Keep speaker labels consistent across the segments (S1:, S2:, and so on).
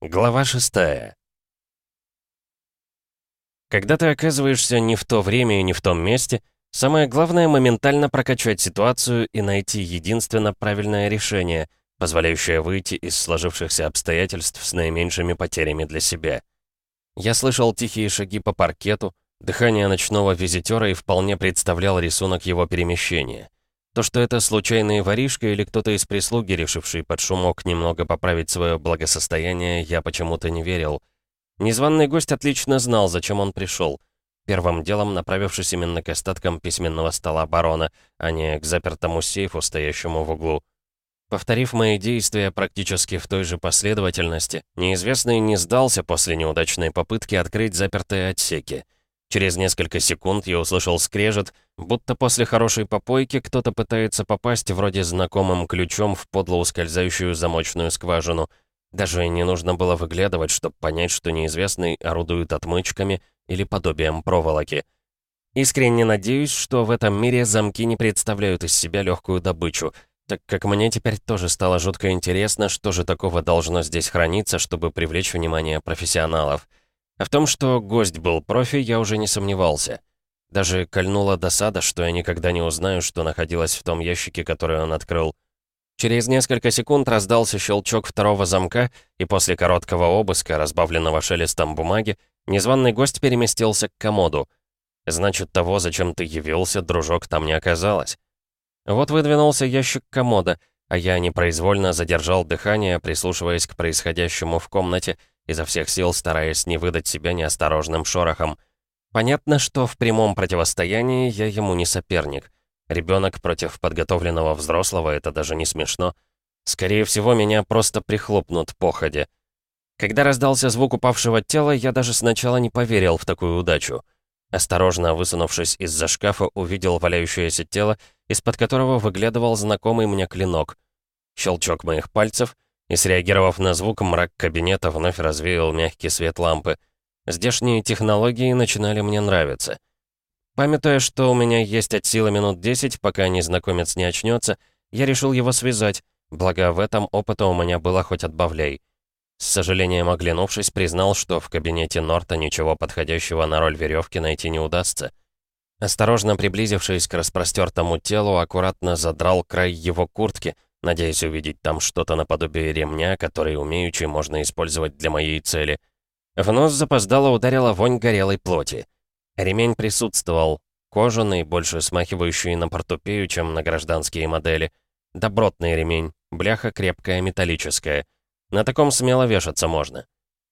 S1: Глава шестая. Когда ты оказываешься не в то время и не в том месте, самое главное — моментально прокачать ситуацию и найти единственно правильное решение, позволяющее выйти из сложившихся обстоятельств с наименьшими потерями для себя. Я слышал тихие шаги по паркету, дыхание ночного визитера и вполне представлял рисунок его перемещения. То, что это случайный воришка или кто-то из прислуги, решивший под шумок немного поправить свое благосостояние, я почему-то не верил. Незваный гость отлично знал, зачем он пришел. Первым делом направившись именно к остаткам письменного стола барона, а не к запертому сейфу, стоящему в углу. Повторив мои действия практически в той же последовательности, неизвестный не сдался после неудачной попытки открыть запертые отсеки. Через несколько секунд я услышал скрежет, будто после хорошей попойки кто-то пытается попасть вроде знакомым ключом в подло ускользающую замочную скважину. Даже не нужно было выглядывать, чтобы понять, что неизвестный орудует отмычками или подобием проволоки. Искренне надеюсь, что в этом мире замки не представляют из себя легкую добычу, так как мне теперь тоже стало жутко интересно, что же такого должно здесь храниться, чтобы привлечь внимание профессионалов. В том, что гость был профи, я уже не сомневался. Даже кольнула досада, что я никогда не узнаю, что находилось в том ящике, который он открыл. Через несколько секунд раздался щелчок второго замка, и после короткого обыска, разбавленного шелестом бумаги, незваный гость переместился к комоду. Значит, того, зачем ты явился, дружок, там не оказалось. Вот выдвинулся ящик комода, а я непроизвольно задержал дыхание, прислушиваясь к происходящему в комнате, изо всех сил стараясь не выдать себя неосторожным шорохом. Понятно, что в прямом противостоянии я ему не соперник. Ребенок против подготовленного взрослого — это даже не смешно. Скорее всего, меня просто прихлопнут походе. Когда раздался звук упавшего тела, я даже сначала не поверил в такую удачу. Осторожно высунувшись из-за шкафа, увидел валяющееся тело, из-под которого выглядывал знакомый мне клинок. Щелчок моих пальцев — и, среагировав на звук, мрак кабинета вновь развеял мягкий свет лампы. Здешние технологии начинали мне нравиться. Памятуя, что у меня есть от силы минут 10, пока незнакомец не очнется, я решил его связать, благо в этом опыта у меня было хоть отбавляй. С сожалением оглянувшись, признал, что в кабинете Норта ничего подходящего на роль веревки найти не удастся. Осторожно приблизившись к распростертому телу, аккуратно задрал край его куртки — надеясь увидеть там что-то наподобие ремня, который умеючи можно использовать для моей цели. В нос запоздало ударила вонь горелой плоти. Ремень присутствовал, кожаный, больше смахивающий на портупею, чем на гражданские модели. Добротный ремень, бляха крепкая, металлическая. На таком смело вешаться можно.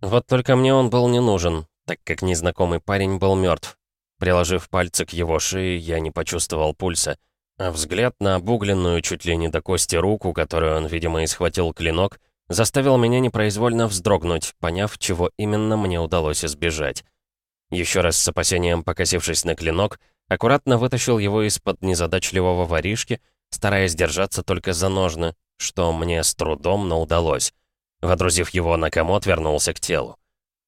S1: Вот только мне он был не нужен, так как незнакомый парень был мертв. Приложив пальцы к его шее, я не почувствовал пульса. А взгляд на обугленную чуть ли не до кости руку, которую он, видимо, и схватил клинок, заставил меня непроизвольно вздрогнуть, поняв, чего именно мне удалось избежать. Еще раз с опасением покосившись на клинок, аккуратно вытащил его из-под незадачливого воришки, стараясь держаться только за ножны, что мне с трудом, но удалось. Водрузив его на комод, вернулся к телу.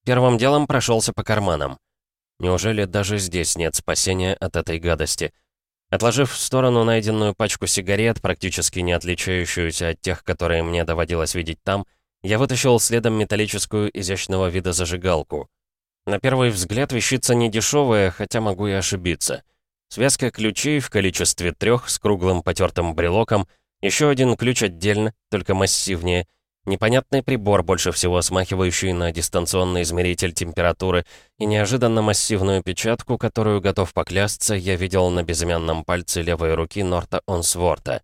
S1: Первым делом прошелся по карманам. Неужели даже здесь нет спасения от этой гадости? Отложив в сторону найденную пачку сигарет, практически не отличающуюся от тех, которые мне доводилось видеть там, я вытащил следом металлическую изящного вида зажигалку. На первый взгляд вещица не дешевая, хотя могу и ошибиться. Связка ключей в количестве трех с круглым потертым брелоком, еще один ключ отдельно, только массивнее — Непонятный прибор, больше всего смахивающий на дистанционный измеритель температуры, и неожиданно массивную печатку, которую, готов поклясться, я видел на безымянном пальце левой руки Норта Онсворта.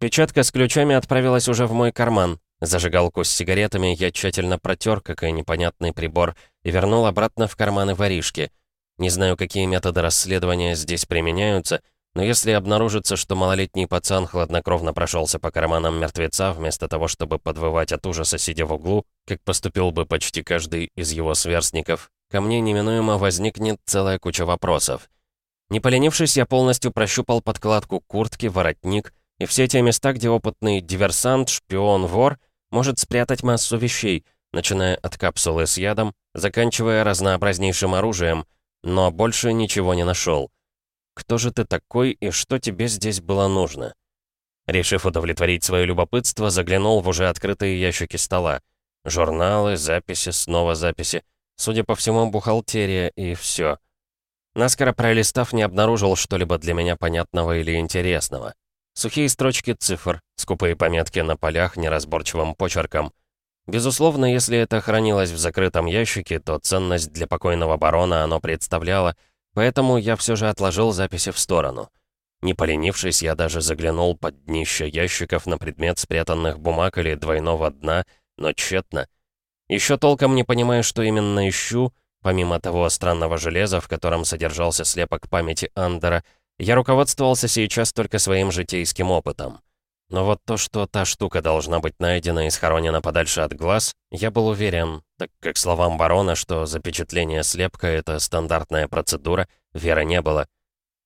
S1: Печатка с ключами отправилась уже в мой карман. Зажигалку с сигаретами я тщательно протер, как и непонятный прибор, и вернул обратно в карманы воришки. Не знаю, какие методы расследования здесь применяются — но если обнаружится, что малолетний пацан хладнокровно прошелся по карманам мертвеца, вместо того, чтобы подвывать от ужаса, сидя в углу, как поступил бы почти каждый из его сверстников, ко мне неминуемо возникнет целая куча вопросов. Не поленившись, я полностью прощупал подкладку куртки, воротник и все те места, где опытный диверсант, шпион, вор может спрятать массу вещей, начиная от капсулы с ядом, заканчивая разнообразнейшим оружием, но больше ничего не нашел. Кто же ты такой и что тебе здесь было нужно?» Решив удовлетворить свое любопытство, заглянул в уже открытые ящики стола. Журналы, записи, снова записи. Судя по всему, бухгалтерия и все. Наскоро пролистав, не обнаружил что-либо для меня понятного или интересного. Сухие строчки цифр, скупые пометки на полях неразборчивым почерком. Безусловно, если это хранилось в закрытом ящике, то ценность для покойного барона оно представляло, поэтому я все же отложил записи в сторону. Не поленившись, я даже заглянул под днище ящиков на предмет спрятанных бумаг или двойного дна, но тщетно. Еще толком не понимаю, что именно ищу, помимо того странного железа, в котором содержался слепок памяти Андера, я руководствовался сейчас только своим житейским опытом. Но вот то, что та штука должна быть найдена и схоронена подальше от глаз, я был уверен, так как словам барона, что запечатление слепка — это стандартная процедура, веры не было.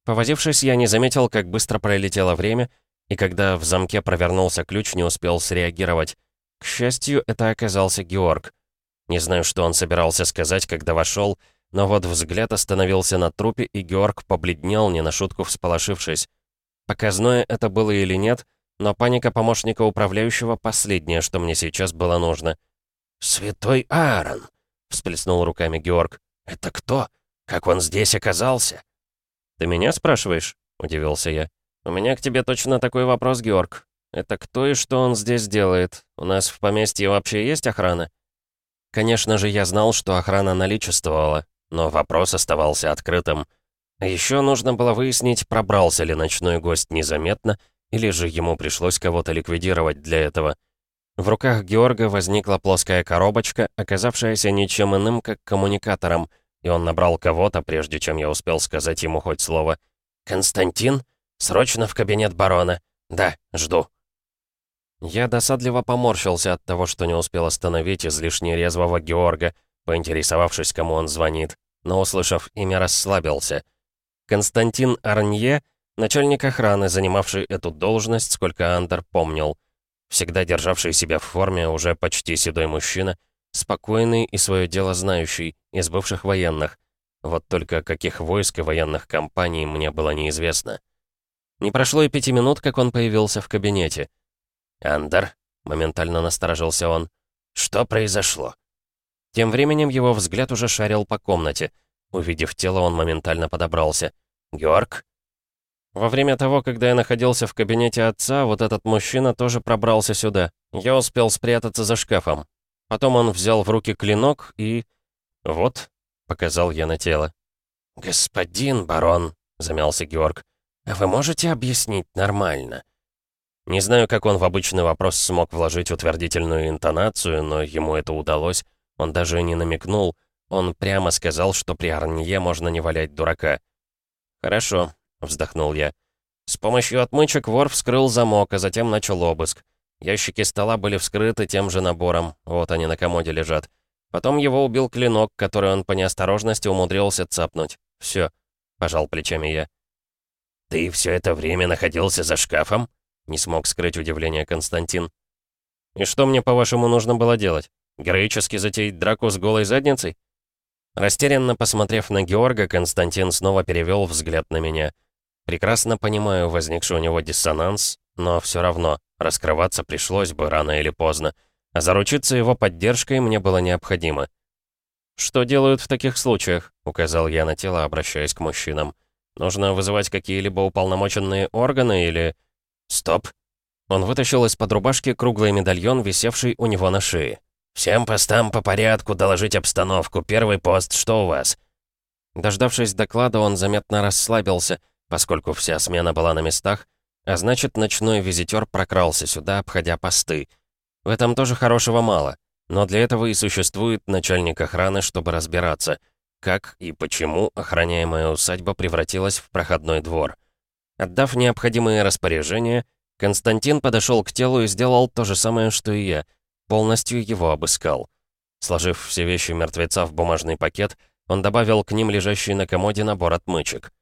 S1: Повозившись, я не заметил, как быстро пролетело время, и когда в замке провернулся ключ, не успел среагировать. К счастью, это оказался Георг. Не знаю, что он собирался сказать, когда вошел, но вот взгляд остановился на трупе, и Георг побледнел, не на шутку всполошившись. Показное это было или нет, но паника помощника управляющего — последнее, что мне сейчас было нужно. «Святой Аарон!» — всплеснул руками Георг. «Это кто? Как он здесь оказался?» «Ты меня спрашиваешь?» — удивился я. «У меня к тебе точно такой вопрос, Георг. Это кто и что он здесь делает? У нас в поместье вообще есть охрана?» Конечно же, я знал, что охрана наличествовала, но вопрос оставался открытым. Еще нужно было выяснить, пробрался ли ночной гость незаметно, или же ему пришлось кого-то ликвидировать для этого. В руках Георга возникла плоская коробочка, оказавшаяся ничем иным, как коммуникатором, и он набрал кого-то, прежде чем я успел сказать ему хоть слово. «Константин? Срочно в кабинет барона. Да, жду». Я досадливо поморщился от того, что не успел остановить излишне резвого Георга, поинтересовавшись, кому он звонит, но, услышав имя, расслабился. Константин Арнье, начальник охраны, занимавший эту должность, сколько Андер помнил. Всегда державший себя в форме, уже почти седой мужчина, спокойный и свое дело знающий, из бывших военных. Вот только каких войск и военных компаний мне было неизвестно. Не прошло и пяти минут, как он появился в кабинете. «Андер», — моментально насторожился он, — «что произошло?» Тем временем его взгляд уже шарил по комнате. Увидев тело, он моментально подобрался. «Георг?» Во время того, когда я находился в кабинете отца, вот этот мужчина тоже пробрался сюда. Я успел спрятаться за шкафом. Потом он взял в руки клинок и... «Вот», — показал я на тело. «Господин барон», — замялся Георг, — «а вы можете объяснить нормально?» Не знаю, как он в обычный вопрос смог вложить утвердительную интонацию, но ему это удалось. Он даже не намекнул. Он прямо сказал, что при Арнье можно не валять дурака. «Хорошо», — вздохнул я. С помощью отмычек вор вскрыл замок, а затем начал обыск. Ящики стола были вскрыты тем же набором, вот они на комоде лежат. Потом его убил клинок, который он по неосторожности умудрился цапнуть. Все, пожал плечами я. «Ты все это время находился за шкафом?» Не смог скрыть удивление Константин. «И что мне, по-вашему, нужно было делать? Героически затеять драку с голой задницей? Растерянно посмотрев на Георга, Константин снова перевел взгляд на меня. Прекрасно понимаю возникший у него диссонанс, но все равно раскрываться пришлось бы рано или поздно, а заручиться его поддержкой мне было необходимо. «Что делают в таких случаях?» — указал я на тело, обращаясь к мужчинам. «Нужно вызывать какие-либо уполномоченные органы или...» «Стоп!» Он вытащил из-под рубашки круглый медальон, висевший у него на шее. «Всем постам по порядку доложить обстановку. Первый пост, что у вас?» Дождавшись доклада, он заметно расслабился, поскольку вся смена была на местах, а значит, ночной визитер прокрался сюда, обходя посты. В этом тоже хорошего мало, но для этого и существует начальник охраны, чтобы разбираться, как и почему охраняемая усадьба превратилась в проходной двор. Отдав необходимые распоряжения, Константин подошел к телу и сделал то же самое, что и я — полностью его обыскал. Сложив все вещи мертвеца в бумажный пакет, он добавил к ним лежащий на комоде набор отмычек.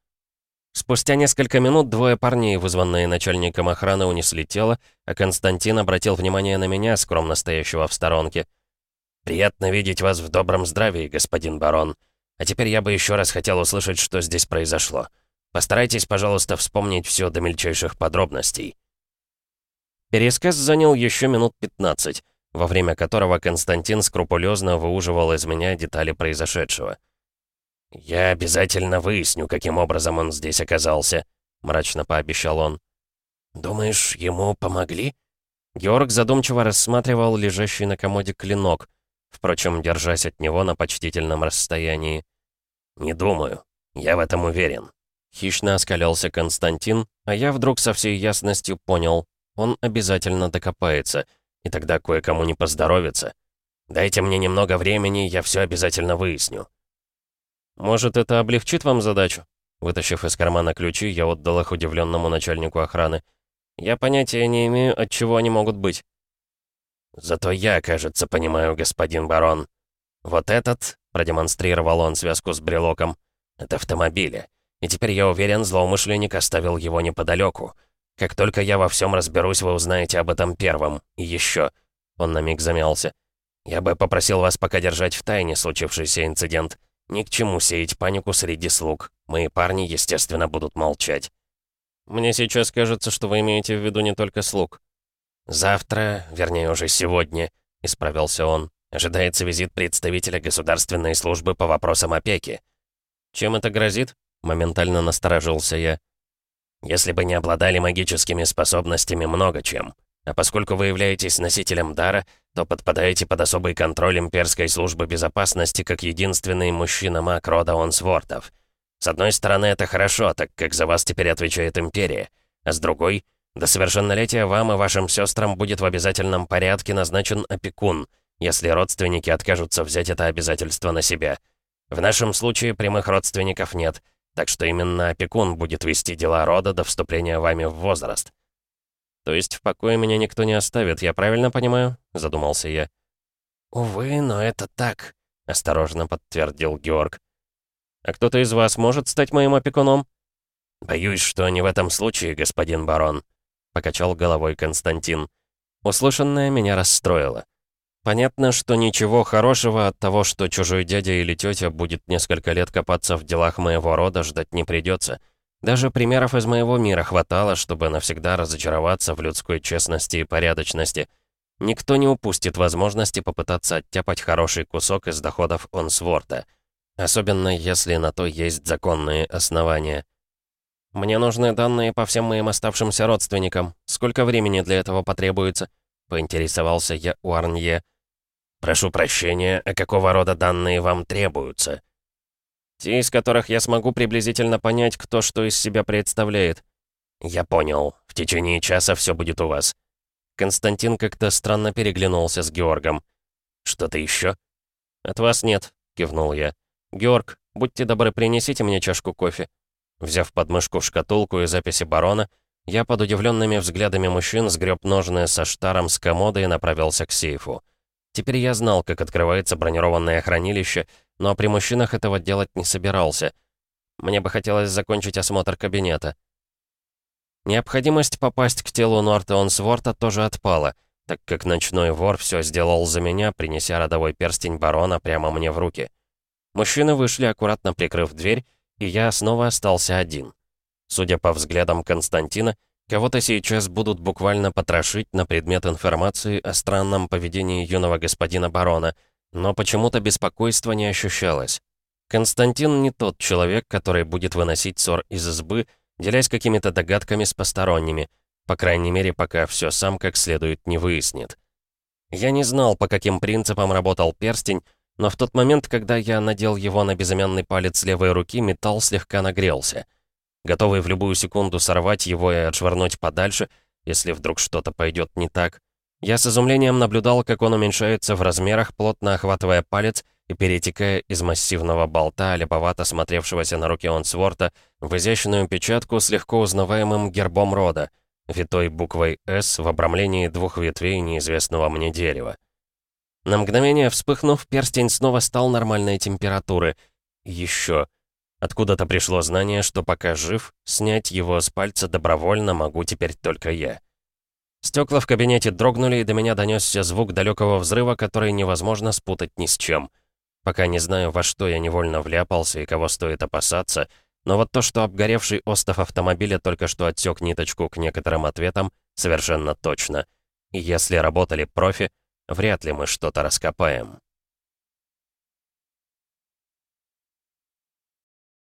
S1: Спустя несколько минут двое парней, вызванные начальником охраны, унесли тело, а Константин обратил внимание на меня, скромно стоящего в сторонке. «Приятно видеть вас в добром здравии, господин барон. А теперь я бы еще раз хотел услышать, что здесь произошло. Постарайтесь, пожалуйста, вспомнить все до мельчайших подробностей». Пересказ занял еще минут 15. во время которого Константин скрупулезно выуживал из меня детали произошедшего. «Я обязательно выясню, каким образом он здесь оказался», — мрачно пообещал он. «Думаешь, ему помогли?» Георг задумчиво рассматривал лежащий на комоде клинок, впрочем, держась от него на почтительном расстоянии. «Не думаю. Я в этом уверен». Хищно оскалялся Константин, а я вдруг со всей ясностью понял, он обязательно докопается, и тогда кое-кому не поздоровится. Дайте мне немного времени, я все обязательно выясню. Может, это облегчит вам задачу? Вытащив из кармана ключи, я отдал их удивленному начальнику охраны. Я понятия не имею, от чего они могут быть. Зато я, кажется, понимаю, господин барон. Вот этот, продемонстрировал он связку с брелоком, это автомобили. И теперь я уверен, злоумышленник оставил его неподалеку. Как только я во всем разберусь, вы узнаете об этом первым. И еще. Он на миг замялся. Я бы попросил вас пока держать в тайне случившийся инцидент. Ни к чему сеять панику среди слуг. Мои парни, естественно, будут молчать. Мне сейчас кажется, что вы имеете в виду не только слуг. Завтра, вернее уже сегодня, исправился он, ожидается визит представителя государственной службы по вопросам опеки. Чем это грозит? Моментально насторожился я. Если бы не обладали магическими способностями, много чем. А поскольку вы являетесь носителем дара, то подпадаете под особый контроль имперской службы безопасности как единственный мужчина-маг рода Онсвортов. С одной стороны, это хорошо, так как за вас теперь отвечает империя. А с другой, до совершеннолетия вам и вашим сестрам будет в обязательном порядке назначен опекун, если родственники откажутся взять это обязательство на себя. В нашем случае прямых родственников нет, так что именно опекун будет вести дела рода до вступления вами в возраст. «То есть в покое меня никто не оставит, я правильно понимаю?» — задумался я. «Увы, но это так», — осторожно подтвердил Георг. «А кто-то из вас может стать моим опекуном?» «Боюсь, что не в этом случае, господин барон», — покачал головой Константин. Услышанное меня расстроило. Понятно, что ничего хорошего от того, что чужой дядя или тетя будет несколько лет копаться в делах моего рода, ждать не придется. Даже примеров из моего мира хватало, чтобы навсегда разочароваться в людской честности и порядочности. Никто не упустит возможности попытаться оттяпать хороший кусок из доходов Онсворта. Особенно если на то есть законные основания. «Мне нужны данные по всем моим оставшимся родственникам. Сколько времени для этого потребуется?» — поинтересовался я у Арнье. «Прошу прощения, а какого рода данные вам требуются?» Те, из которых я смогу приблизительно понять, кто что из себя представляет. Я понял. В течение часа все будет у вас. Константин как-то странно переглянулся с Георгом. Что-то еще? От вас нет, кивнул я. Георг, будьте добры, принесите мне чашку кофе. Взяв подмышку шкатулку и записи барона, я под удивленными взглядами мужчин сгреб ножны со штаром с комода и направился к сейфу. Теперь я знал, как открывается бронированное хранилище, но при мужчинах этого делать не собирался. Мне бы хотелось закончить осмотр кабинета. Необходимость попасть к телу Норта Онсворта тоже отпала, так как ночной вор все сделал за меня, принеся родовой перстень барона прямо мне в руки. Мужчины вышли, аккуратно прикрыв дверь, и я снова остался один. Судя по взглядам Константина, кого-то сейчас будут буквально потрошить на предмет информации о странном поведении юного господина барона — но почему-то беспокойства не ощущалось. Константин не тот человек, который будет выносить ссор из избы, делясь какими-то догадками с посторонними, по крайней мере, пока все сам как следует не выяснит. Я не знал, по каким принципам работал перстень, но в тот момент, когда я надел его на безымянный палец левой руки, металл слегка нагрелся. Готовый в любую секунду сорвать его и отшвырнуть подальше, если вдруг что-то пойдет не так, я с изумлением наблюдал, как он уменьшается в размерах, плотно охватывая палец и перетекая из массивного болта, леповато смотревшегося на руке Онсворта, в изящную печатку с легко узнаваемым гербом рода, витой буквой «С» в обрамлении двух ветвей неизвестного мне дерева. На мгновение вспыхнув, перстень снова стал нормальной температуры. Еще. Откуда-то пришло знание, что пока жив, снять его с пальца добровольно могу теперь только я. Стекла в кабинете дрогнули, и до меня донесся звук далекого взрыва, который невозможно спутать ни с чем. Пока не знаю, во что я невольно вляпался и кого стоит опасаться, но вот то, что обгоревший остов автомобиля только что отсек ниточку к некоторым ответам, совершенно точно. И если работали профи, вряд ли мы что-то раскопаем.